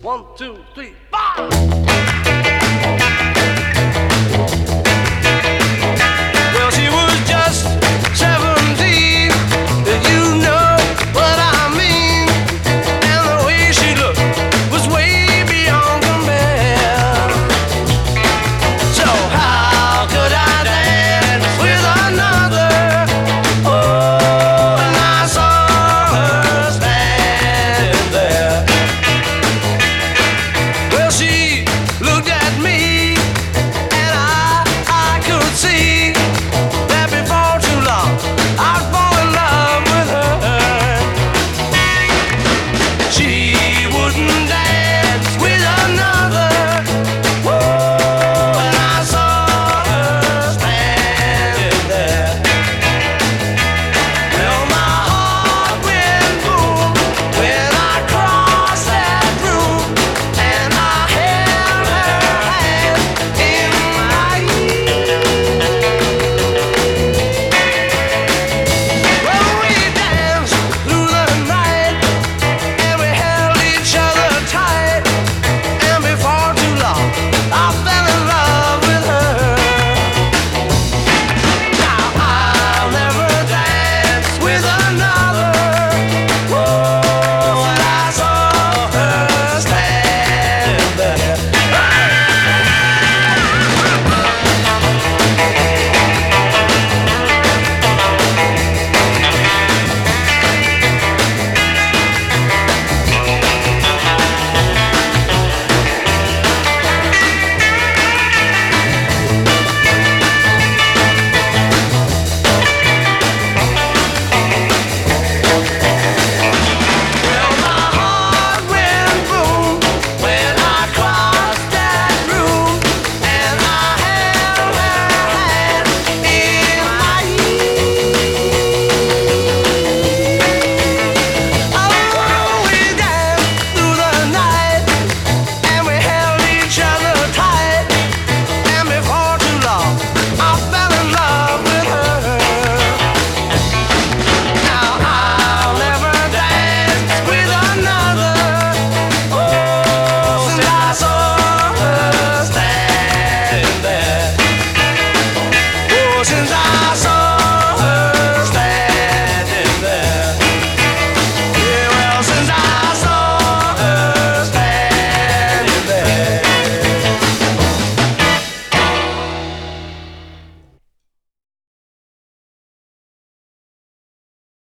One, two, three, four.